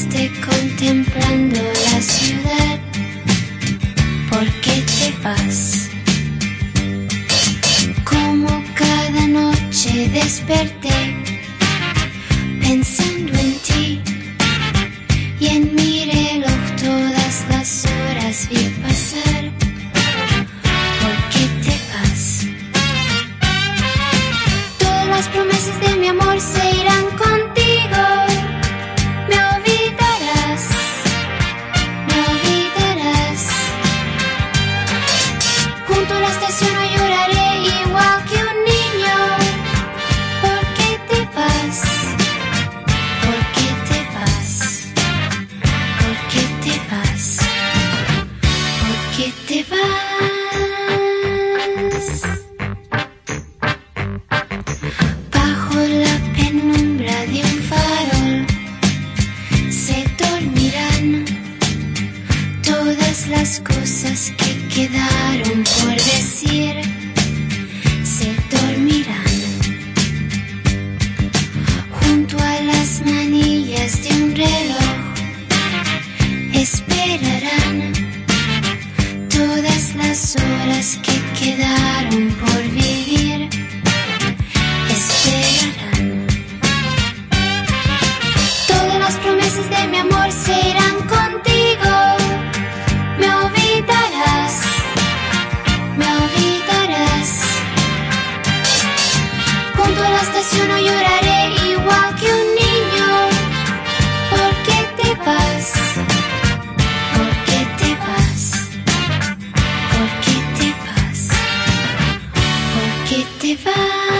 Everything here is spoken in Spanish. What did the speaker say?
esté contemplando la ciudad. ¿Por qué te vas? Como cada noche desperté pensando en ti y en mi reloj todas las horas vi pasar. ¿Por qué te vas? Todas las promesas de mi amor se las cosas que quedaron por decir. Quedaron por vivir. Esperarán. Todas las promesas de mi amor se irán contigo. Me olvidarás, me olvidarás. Junto a la estación no lloraré ¿Por qué